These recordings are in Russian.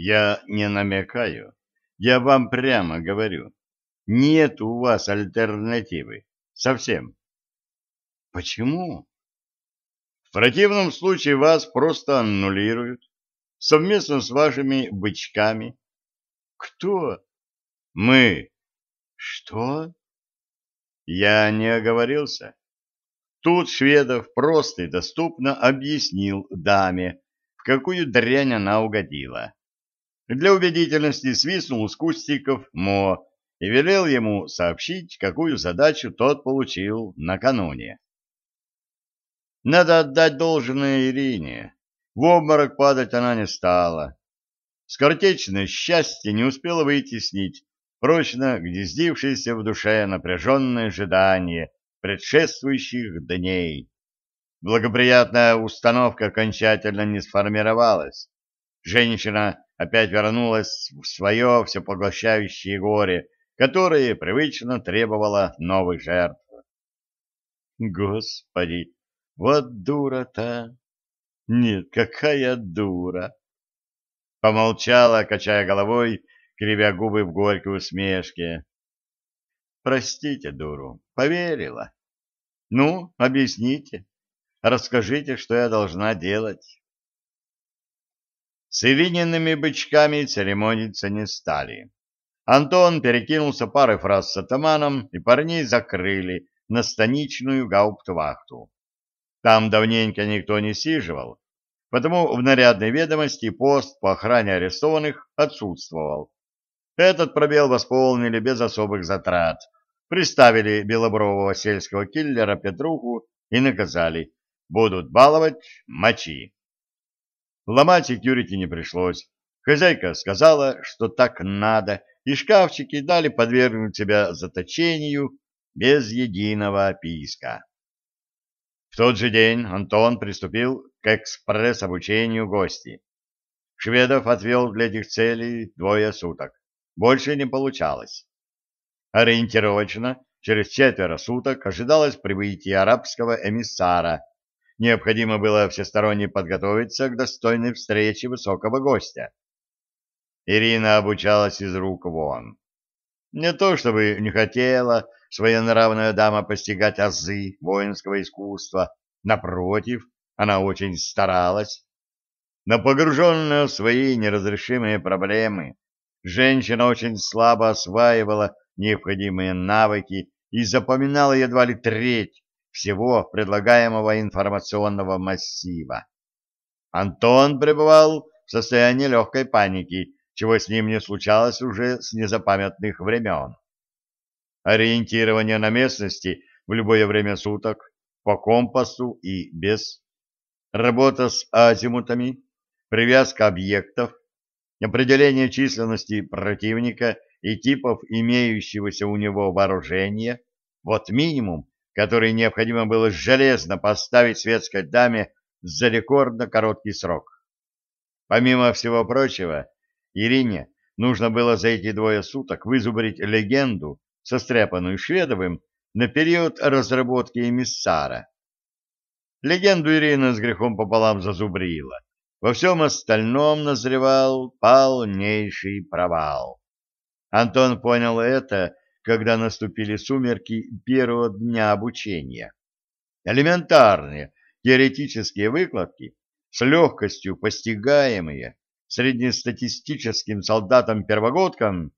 Я не намекаю. Я вам прямо говорю. Нет у вас альтернативы. Совсем. Почему? В противном случае вас просто аннулируют. Совместно с вашими бычками. Кто? Мы. Что? Я не оговорился. Тут Шведов просто и доступно объяснил даме, в какую дрянь она угодила. Для убедительности свистнул с кустиков Мо и велел ему сообщить, какую задачу тот получил накануне. Надо отдать должное Ирине. В обморок падать она не стала. Скоротечное счастье не успело вытеснить прочно гнездившееся в душе напряженное ожидание предшествующих дней. Благоприятная установка окончательно не сформировалась. Женщина опять вернулась в свое всепоглощающее горе, которое привычно требовало новых жертв. Господи, вот дура-то! Нет, какая дура! Помолчала, качая головой, кривя губы в горькой усмешке. Простите, дуру, поверила. Ну, объясните, расскажите, что я должна делать. С Ильиниными бычками церемониться не стали. Антон перекинулся парой фраз с атаманом, и парней закрыли на станичную гауптвахту. Там давненько никто не сиживал, потому в нарядной ведомости пост по охране арестованных отсутствовал. Этот пробел восполнили без особых затрат. Приставили белобрового сельского киллера Петруху и наказали. Будут баловать — мочи. Ломать секьюрити не пришлось. Хозяйка сказала, что так надо, и шкафчики дали подвергнуть себя заточению без единого писка. В тот же день Антон приступил к экспресс-обучению гостей. Шведов отвел для этих целей двое суток. Больше не получалось. Ориентировочно через четверо суток ожидалось прибытие арабского эмиссара, необходимо было всесторонне подготовиться к достойной встрече высокого гостя. Ирина обучалась из рук вон. Не то чтобы не хотела своенравная дама постигать азы воинского искусства, напротив, она очень старалась. Но погруженная в свои неразрешимые проблемы, женщина очень слабо осваивала необходимые навыки и запоминала едва ли треть всего предлагаемого информационного массива. Антон пребывал в состоянии легкой паники, чего с ним не случалось уже с незапамятных времен. Ориентирование на местности в любое время суток, по компасу и без, работа с азимутами, привязка объектов, определение численности противника и типов имеющегося у него вооружения, вот минимум, который необходимо было железно поставить светской даме за рекордно короткий срок. Помимо всего прочего, Ирине нужно было за эти двое суток вызубрить легенду, состряпанную Шведовым на период разработки эмиссара. Легенду Ирина с грехом пополам зазубрила. Во всем остальном назревал полнейший провал. Антон понял это когда наступили сумерки первого дня обучения. Элементарные теоретические выкладки, с легкостью постигаемые среднестатистическим солдатам-первогодкам,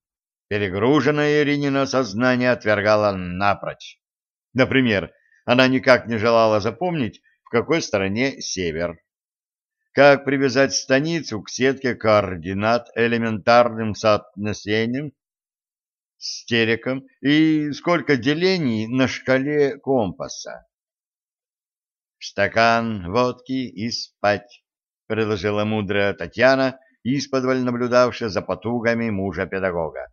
перегруженное Иринина сознание отвергало напрочь. Например, она никак не желала запомнить, в какой стороне север. Как привязать станицу к сетке координат элементарным соотношением с тереком и сколько делений на шкале компаса. «Стакан водки и спать», — предложила мудрая Татьяна, исподволь наблюдавшая за потугами мужа-педагога.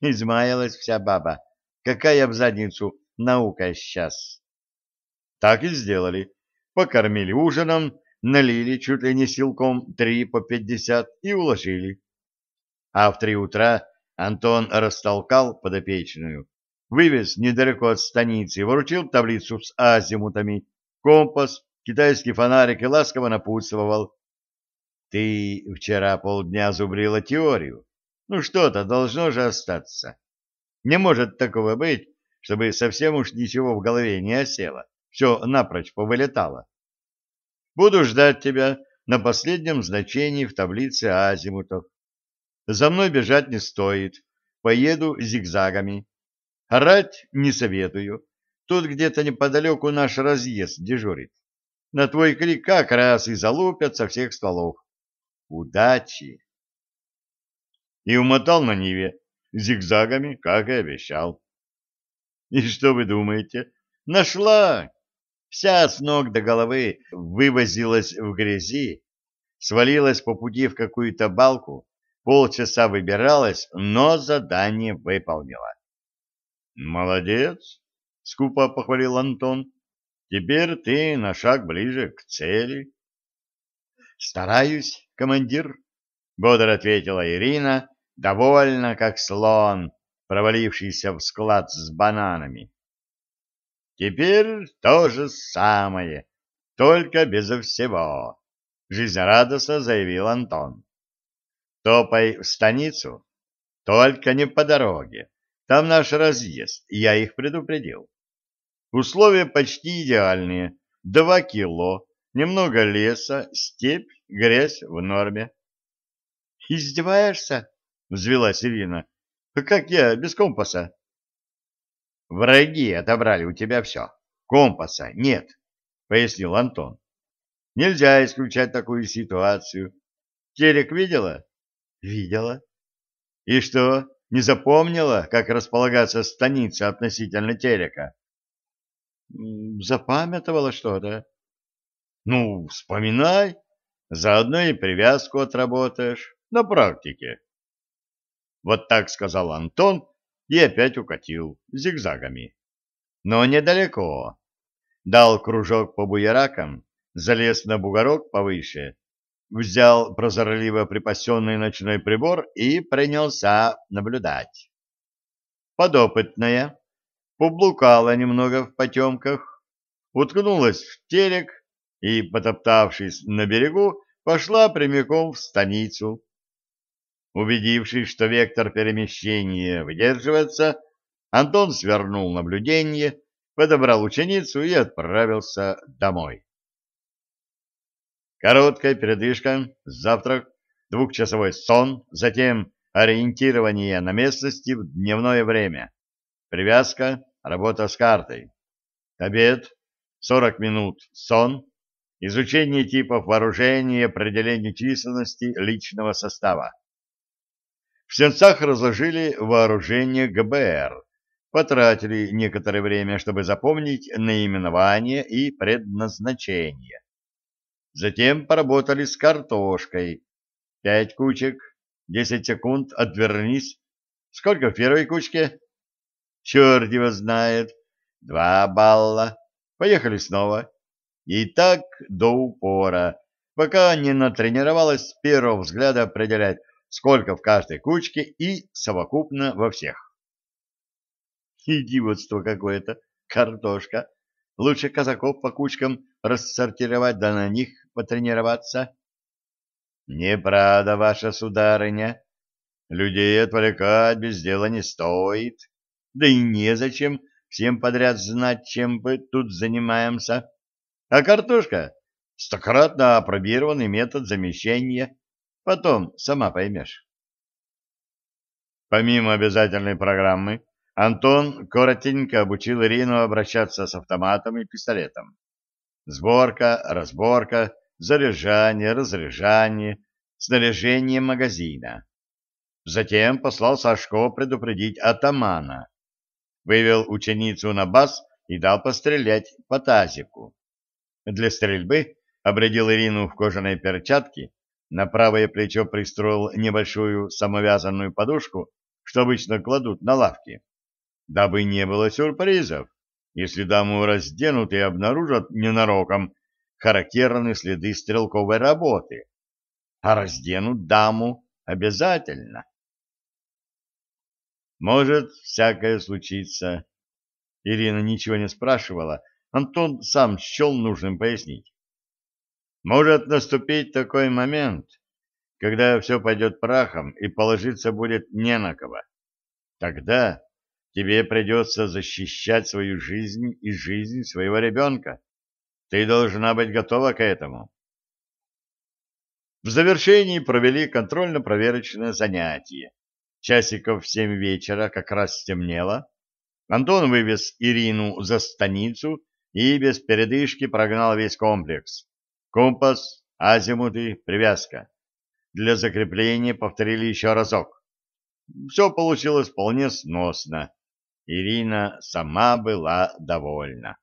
Измаялась вся баба. Какая в задницу наука сейчас? Так и сделали. Покормили ужином, налили чуть ли не силком три по пятьдесят и уложили. А в три утра Антон растолкал подопечную, вывез недалеко от станицы, вручил таблицу с азимутами, компас, китайский фонарик и ласково напутствовал. Ты вчера полдня зубрила теорию. Ну что-то должно же остаться. Не может такого быть, чтобы совсем уж ничего в голове не осело. Все напрочь повылетало. Буду ждать тебя на последнем значении в таблице азимутов. За мной бежать не стоит. Поеду зигзагами. Орать не советую. Тут где-то неподалеку наш разъезд дежурит. На твой крик как раз и залупят со всех стволов. Удачи! И умотал на Ниве зигзагами, как и обещал. И что вы думаете? Нашла! Вся с ног до головы вывозилась в грязи, свалилась по пути в какую-то балку, полчаса выбиралась, но задание выполнила. «Молодец!» — скупо похвалил Антон. «Теперь ты на шаг ближе к цели». «Стараюсь, командир», — бодро ответила Ирина, довольно как слон, провалившийся в склад с бананами. «Теперь то же самое, только безо всего», — жизнерадостно заявил Антон. «Топай в станицу, только не по дороге. Там наш разъезд, я их предупредил. Условия почти идеальные. Два кило, немного леса, степь, грязь в норме. — Издеваешься? — взвелась Ирина. — Как я, без компаса? — Враги отобрали у тебя все. Компаса нет, — пояснил Антон. — Нельзя исключать такую ситуацию. Терек видела? — Видела. — И что, не запомнила, как располагаться станица относительно Терека? Запамятовала что-то. Ну, вспоминай. Заодно и привязку отработаешь на практике. Вот так сказал Антон и опять укатил зигзагами. Но недалеко. Дал кружок по буеракам, залез на бугорок повыше взял прозорливо припасенный ночной прибор и принялся наблюдать. Подопытная поблукала немного в потемках, уткнулась в терек и, потоптавшись на берегу, пошла прямиком в станицу. Убедившись, что вектор перемещения выдерживается, Антон свернул наблюдение, подобрал ученицу и отправился домой. Короткая передышка, завтрак, двухчасовой сон, затем ориентирование на местности в дневное время, привязка, работа с картой, обед, 40 минут сон, изучение типов вооружения и определение численности личного состава. В сенцах разложили вооружение ГБР, потратили некоторое время, чтобы запомнить наименование и предназначение. Затем поработали с картошкой. Пять кучек, десять секунд, отвернись. Сколько в первой кучке? Черт его знает. Два балла. Поехали снова. И так до упора, пока не натренировалась с первого взгляда определять, сколько в каждой кучке и совокупно во всех. Идиотство какое-то, картошка. Лучше казаков по кучкам рассортировать, да на них потренироваться. Неправда, ваша сударыня. Людей отвлекать без дела не стоит. Да и незачем всем подряд знать, чем мы тут занимаемся. А картошка — стократно опробированный метод замещения. Потом сама поймешь. Помимо обязательной программы, Антон коротенько обучил Ирину обращаться с автоматом и пистолетом. Сборка, разборка, заряжание, разряжание, снаряжение магазина. Затем послал Сашко предупредить атамана. Вывел ученицу на бас и дал пострелять по тазику. Для стрельбы обрядил Ирину в кожаные перчатки, на правое плечо пристроил небольшую самовязанную подушку, что обычно кладут на лавки дабы не было сюрпризов, если даму разденут и обнаружат ненароком характерные следы стрелковой работы. А разденут даму обязательно. Может, всякое случиться. Ирина ничего не спрашивала, Антон сам счел нужным пояснить. Может наступить такой момент, когда все пойдет прахом и положиться будет не на кого. Тогда тебе придется защищать свою жизнь и жизнь своего ребенка. Ты должна быть готова к этому. В завершении провели контрольно-проверочное занятие. Часиков в семь вечера как раз стемнело. Антон вывез Ирину за станицу и без передышки прогнал весь комплекс. Компас, азимуты, привязка. Для закрепления повторили еще разок. Все получилось вполне сносно. Ирина сама была довольна.